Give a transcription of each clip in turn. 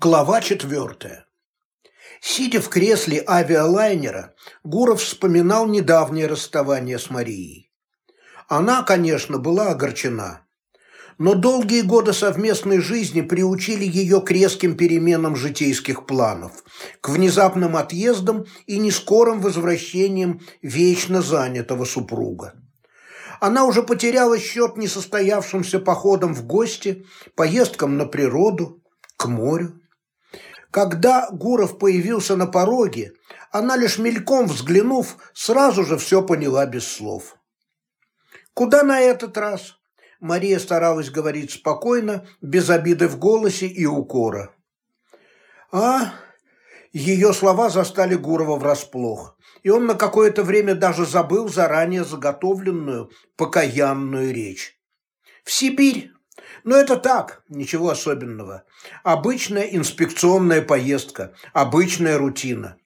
Глава четвертая. Сидя в кресле авиалайнера, Гуров вспоминал недавнее расставание с Марией. Она, конечно, была огорчена, но долгие годы совместной жизни приучили ее к резким переменам житейских планов, к внезапным отъездам и нескорым возвращениям вечно занятого супруга. Она уже потеряла счет несостоявшимся походам в гости, поездкам на природу, к морю. Когда Гуров появился на пороге, она лишь мельком взглянув, сразу же все поняла без слов. «Куда на этот раз?» Мария старалась говорить спокойно, без обиды в голосе и укора. «А?» Ее слова застали Гурова врасплох, и он на какое-то время даже забыл заранее заготовленную покаянную речь. «В Сибирь!» Но это так, ничего особенного. Обычная инспекционная поездка, обычная рутина.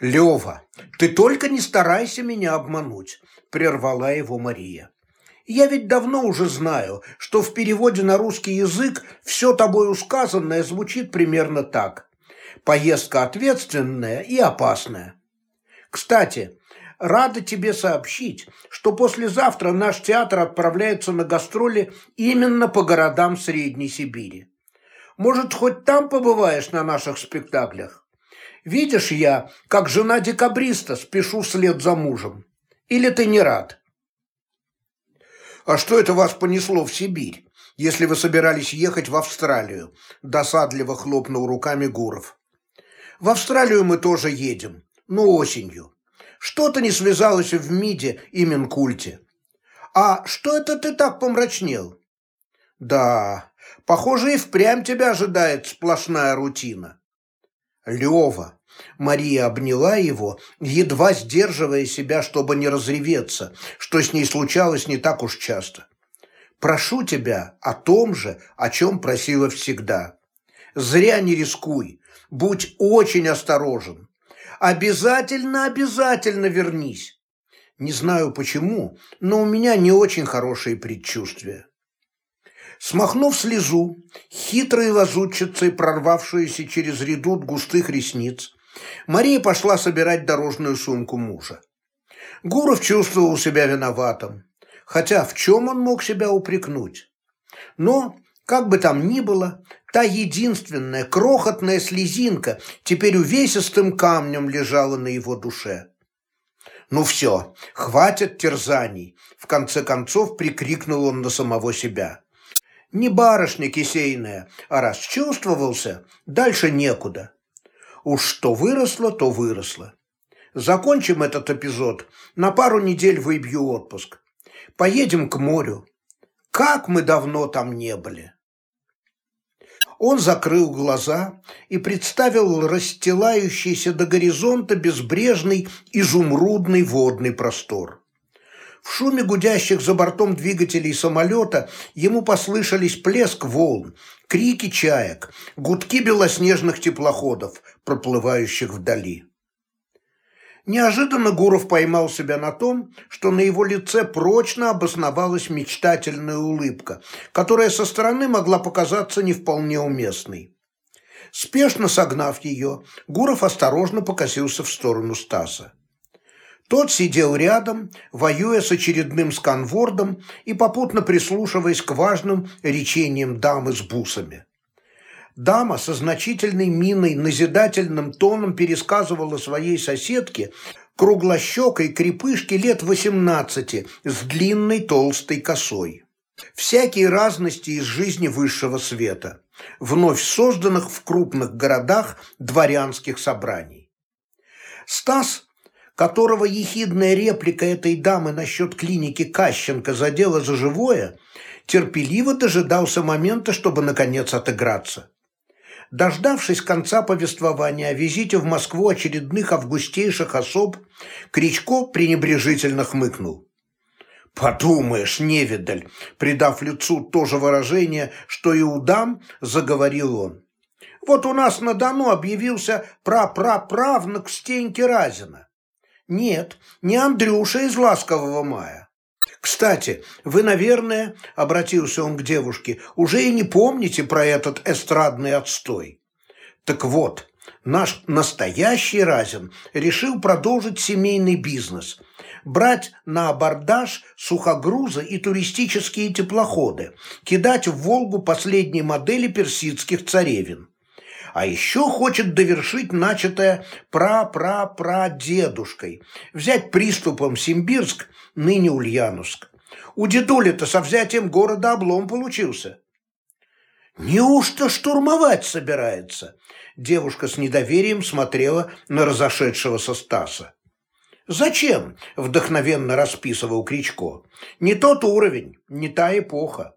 «Лева, ты только не старайся меня обмануть», – прервала его Мария. «Я ведь давно уже знаю, что в переводе на русский язык все тобою сказанное звучит примерно так. Поездка ответственная и опасная. Кстати, рада тебе сообщить, что послезавтра наш театр отправляется на гастроли именно по городам Средней Сибири. Может, хоть там побываешь на наших спектаклях? Видишь я, как жена декабриста, спешу вслед за мужем. Или ты не рад? А что это вас понесло в Сибирь, если вы собирались ехать в Австралию? Досадливо хлопнул руками Гуров. В Австралию мы тоже едем, но осенью. Что-то не связалось в МИДе и Минкульте. А что это ты так помрачнел? Да, похоже, и впрямь тебя ожидает сплошная рутина. Лева, Мария обняла его, едва сдерживая себя, чтобы не разреветься, что с ней случалось не так уж часто. Прошу тебя о том же, о чем просила всегда. Зря не рискуй, будь очень осторожен. Обязательно, обязательно вернись. Не знаю почему, но у меня не очень хорошие предчувствия. Смахнув слезу, хитрой лазутчицей, прорвавшуюся через редут густых ресниц, Мария пошла собирать дорожную сумку мужа. Гуров чувствовал себя виноватым, хотя в чем он мог себя упрекнуть? Но как бы там ни было, та единственная крохотная слезинка теперь увесистым камнем лежала на его душе. «Ну все, хватит терзаний!» В конце концов прикрикнул он на самого себя. «Не барышня кисейная, а расчувствовался, дальше некуда. Уж что выросло, то выросло. Закончим этот эпизод, на пару недель выбью отпуск. Поедем к морю. Как мы давно там не были!» Он закрыл глаза и представил расстилающийся до горизонта безбрежный изумрудный водный простор. В шуме гудящих за бортом двигателей самолета ему послышались плеск волн, крики чаек, гудки белоснежных теплоходов, проплывающих вдали. Неожиданно Гуров поймал себя на том, что на его лице прочно обосновалась мечтательная улыбка, которая со стороны могла показаться не вполне уместной. Спешно согнав ее, Гуров осторожно покосился в сторону Стаса. Тот сидел рядом, воюя с очередным сканвордом и попутно прислушиваясь к важным речениям дамы с бусами. Дама со значительной миной назидательным тоном пересказывала своей соседке круглощекой крепышке лет восемнадцати с длинной толстой косой. Всякие разности из жизни высшего света, вновь созданных в крупных городах дворянских собраний. Стас, которого ехидная реплика этой дамы насчет клиники Кащенко задела за живое, терпеливо дожидался момента, чтобы наконец отыграться. Дождавшись конца повествования о визите в Москву очередных августейших особ, Кричко пренебрежительно хмыкнул. «Подумаешь, невидаль!» Придав лицу то же выражение, что и у дам, заговорил он. «Вот у нас на Дону объявился прапраправнук Стеньки Разина. Нет, не Андрюша из «Ласкового мая». Кстати, вы, наверное, обратился он к девушке, уже и не помните про этот эстрадный отстой. Так вот, наш настоящий Разин решил продолжить семейный бизнес, брать на абордаж сухогрузы и туристические теплоходы, кидать в Волгу последние модели персидских царевин. А еще хочет довершить начатое пра-пра-пра-дедушкой, взять приступом Симбирск, ныне Ульяновск. У дедули-то со взятием города облом получился. «Неужто штурмовать собирается?» Девушка с недоверием смотрела на разошедшегося Стаса. «Зачем?» – вдохновенно расписывал Кричко. «Не тот уровень, не та эпоха.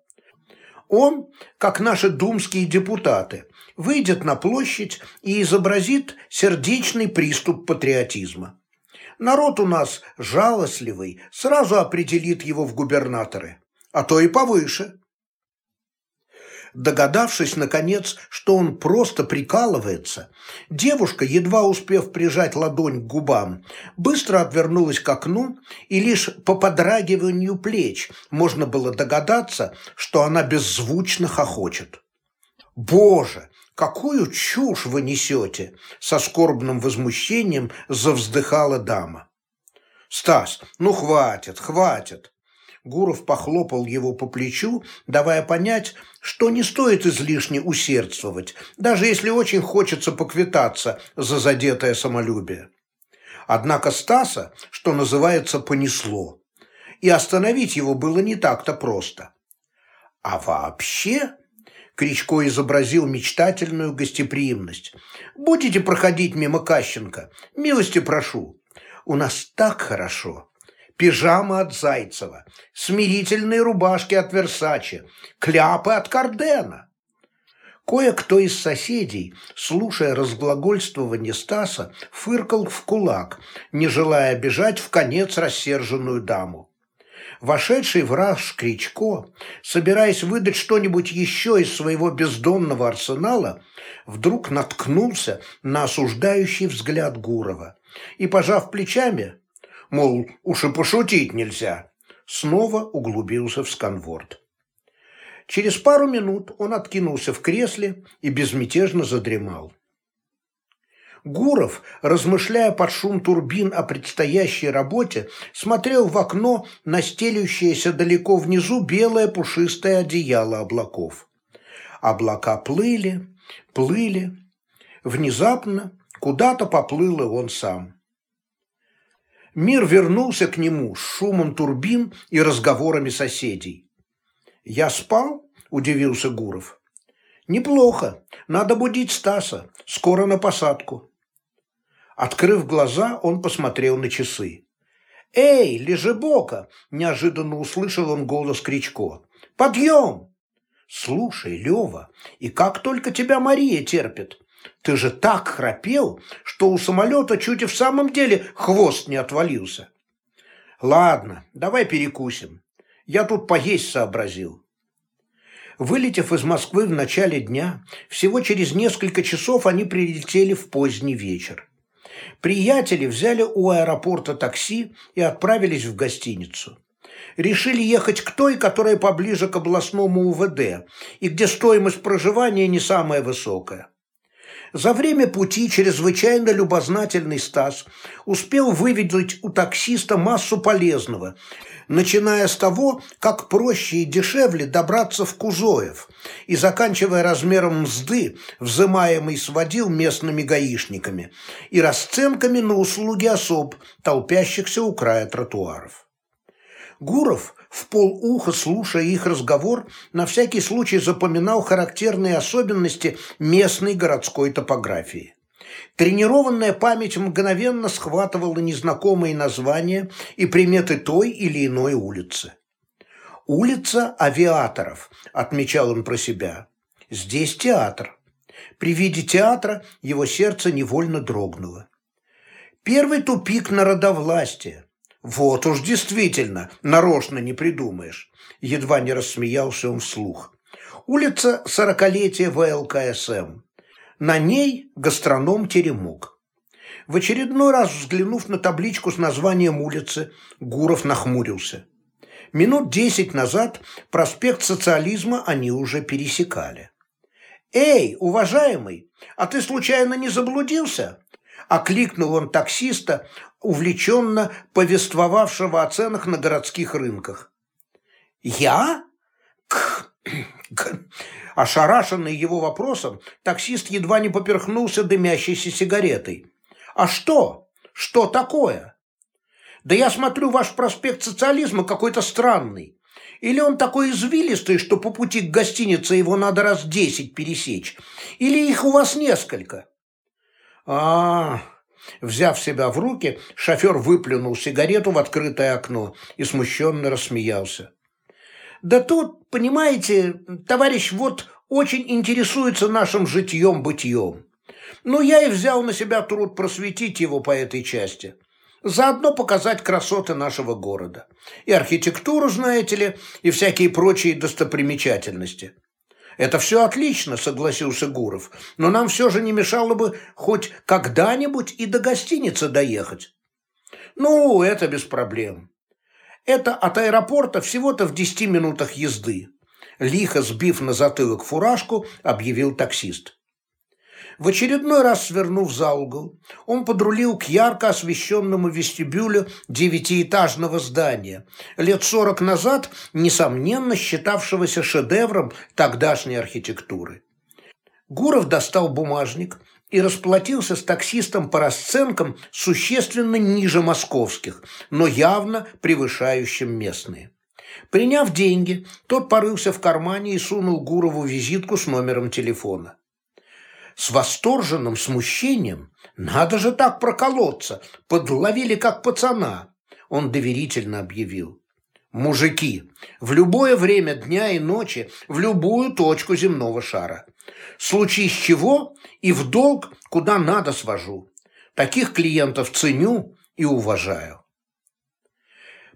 Он, как наши думские депутаты, выйдет на площадь и изобразит сердечный приступ патриотизма. Народ у нас жалостливый, сразу определит его в губернаторы, а то и повыше. Догадавшись, наконец, что он просто прикалывается, девушка, едва успев прижать ладонь к губам, быстро отвернулась к окну, и лишь по подрагиванию плеч можно было догадаться, что она беззвучно хохочет. «Боже, какую чушь вы несете!» Со скорбным возмущением завздыхала дама. «Стас, ну хватит, хватит!» Гуров похлопал его по плечу, давая понять, что не стоит излишне усердствовать, даже если очень хочется поквитаться за задетое самолюбие. Однако Стаса, что называется, понесло, и остановить его было не так-то просто. А вообще, Кричко изобразил мечтательную гостеприимность. «Будете проходить мимо Кащенко? Милости прошу. У нас так хорошо пижама от Зайцева, смирительные рубашки от Версачи, кляпы от Кардена. Кое-кто из соседей, слушая разглагольствование Стаса, фыркал в кулак, не желая обижать в конец рассерженную даму. Вошедший в раж Кричко, собираясь выдать что-нибудь еще из своего бездонного арсенала, вдруг наткнулся на осуждающий взгляд Гурова и, пожав плечами, мол, уж и пошутить нельзя, снова углубился в сканворд. Через пару минут он откинулся в кресле и безмятежно задремал. Гуров, размышляя под шум турбин о предстоящей работе, смотрел в окно на стелющееся далеко внизу белое пушистое одеяло облаков. Облака плыли, плыли. Внезапно куда-то поплыл и он сам. Мир вернулся к нему с шумом турбин и разговорами соседей. «Я спал?» – удивился Гуров. «Неплохо. Надо будить Стаса. Скоро на посадку». Открыв глаза, он посмотрел на часы. «Эй, лежебока!» – неожиданно услышал он голос Кричко. «Подъем!» «Слушай, Лева, и как только тебя Мария терпит? Ты же так храпел, что у самолета чуть и в самом деле хвост не отвалился. Ладно, давай перекусим. Я тут поесть сообразил. Вылетев из Москвы в начале дня, всего через несколько часов они прилетели в поздний вечер. Приятели взяли у аэропорта такси и отправились в гостиницу. Решили ехать к той, которая поближе к областному УВД и где стоимость проживания не самая высокая. За время пути чрезвычайно любознательный Стас успел выведать у таксиста массу полезного, начиная с того, как проще и дешевле добраться в Кузоев, и заканчивая размером мзды, взымаемый с водил местными гаишниками, и расценками на услуги особ, толпящихся у края тротуаров. Гуров, в полуха слушая их разговор, на всякий случай запоминал характерные особенности местной городской топографии. Тренированная память мгновенно схватывала незнакомые названия и приметы той или иной улицы. «Улица авиаторов», – отмечал он про себя. «Здесь театр». При виде театра его сердце невольно дрогнуло. Первый тупик народовластия – «Вот уж действительно, нарочно не придумаешь», – едва не рассмеялся он вслух. «Улица сорокалетия ВЛКСМ. На ней гастроном «Теремок». В очередной раз взглянув на табличку с названием улицы, Гуров нахмурился. Минут десять назад проспект социализма они уже пересекали. «Эй, уважаемый, а ты случайно не заблудился?» Окликнул он таксиста, увлеченно повествовавшего о ценах на городских рынках. «Я? К... Ошарашенный его вопросом, таксист едва не поперхнулся дымящейся сигаретой. «А что? Что такое?» «Да я смотрю, ваш проспект социализма какой-то странный. Или он такой извилистый, что по пути к гостинице его надо раз десять пересечь? Или их у вас несколько?» а, Взяв себя в руки, шофер выплюнул сигарету в открытое окно и смущенно рассмеялся. Да тут, понимаете, товарищ вот очень интересуется нашим житьем-бытием. Ну, я и взял на себя труд просветить его по этой части. Заодно показать красоты нашего города. И архитектуру, знаете ли, и всякие прочие достопримечательности. Это все отлично, согласился Гуров, но нам все же не мешало бы хоть когда-нибудь и до гостиницы доехать. Ну, это без проблем. Это от аэропорта всего-то в десяти минутах езды. Лихо сбив на затылок фуражку, объявил таксист. В очередной раз свернув за угол, он подрулил к ярко освещенному вестибюлю девятиэтажного здания, лет сорок назад, несомненно, считавшегося шедевром тогдашней архитектуры. Гуров достал бумажник и расплатился с таксистом по расценкам существенно ниже московских, но явно превышающим местные. Приняв деньги, тот порылся в кармане и сунул Гурову визитку с номером телефона. С восторженным смущением «Надо же так проколоться! Подловили как пацана!» Он доверительно объявил. «Мужики, в любое время дня и ночи, в любую точку земного шара. Случись чего, и в долг куда надо свожу. Таких клиентов ценю и уважаю.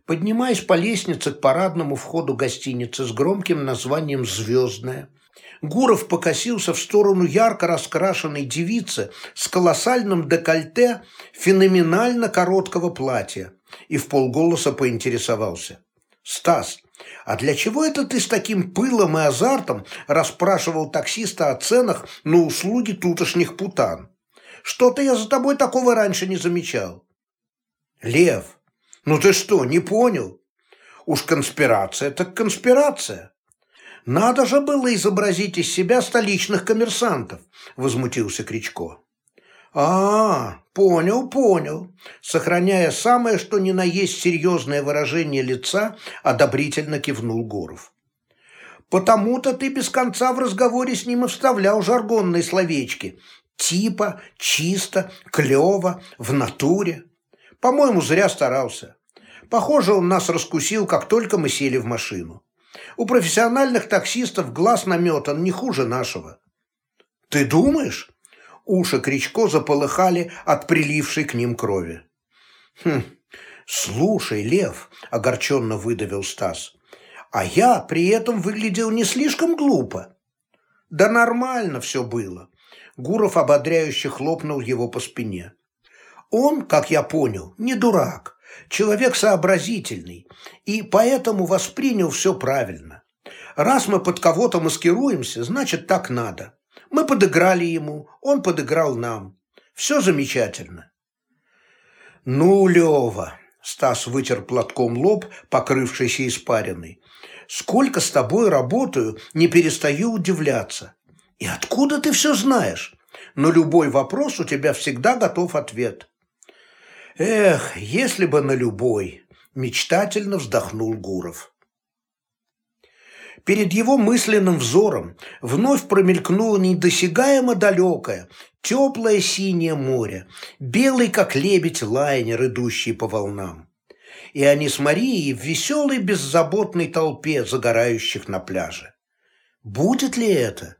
Поднимаясь по лестнице к парадному входу гостиницы с громким названием «Звездная», Гуров покосился в сторону ярко раскрашенной девицы с колоссальным декольте феноменально короткого платья и в полголоса поинтересовался. «Стас, а для чего это ты с таким пылом и азартом расспрашивал таксиста о ценах на услуги тутошних путан? Что-то я за тобой такого раньше не замечал». «Лев, ну ты что, не понял? Уж конспирация так конспирация». «Надо же было изобразить из себя столичных коммерсантов», – возмутился Кричко. «А, понял, понял», – сохраняя самое что ни на есть серьезное выражение лица, одобрительно кивнул Гуров. «Потому-то ты без конца в разговоре с ним и вставлял жаргонные словечки. Типа, чисто, клево, в натуре. По-моему, зря старался. Похоже, он нас раскусил, как только мы сели в машину. У профессиональных таксистов глаз наметан не хуже нашего». «Ты думаешь?» Уши Кричко заполыхали от прилившей к ним крови. «Хм, слушай, Лев», – огорченно выдавил Стас, – «а я при этом выглядел не слишком глупо». «Да нормально все было», – Гуров ободряюще хлопнул его по спине. «Он, как я понял, не дурак, человек сообразительный, и поэтому воспринял все правильно. Раз мы под кого-то маскируемся, значит, так надо. Мы подыграли ему, он подыграл нам. Все замечательно. Ну, Лева, Стас вытер платком лоб, покрывшийся испариной. Сколько с тобой работаю, не перестаю удивляться. И откуда ты все знаешь? На любой вопрос у тебя всегда готов ответ. Эх, если бы на любой, мечтательно вздохнул Гуров. Перед его мысленным взором вновь промелькнуло недосягаемо далекое, теплое синее море, белый, как лебедь, лайнер, идущий по волнам. И они с Марией в веселой, беззаботной толпе загорающих на пляже. Будет ли это?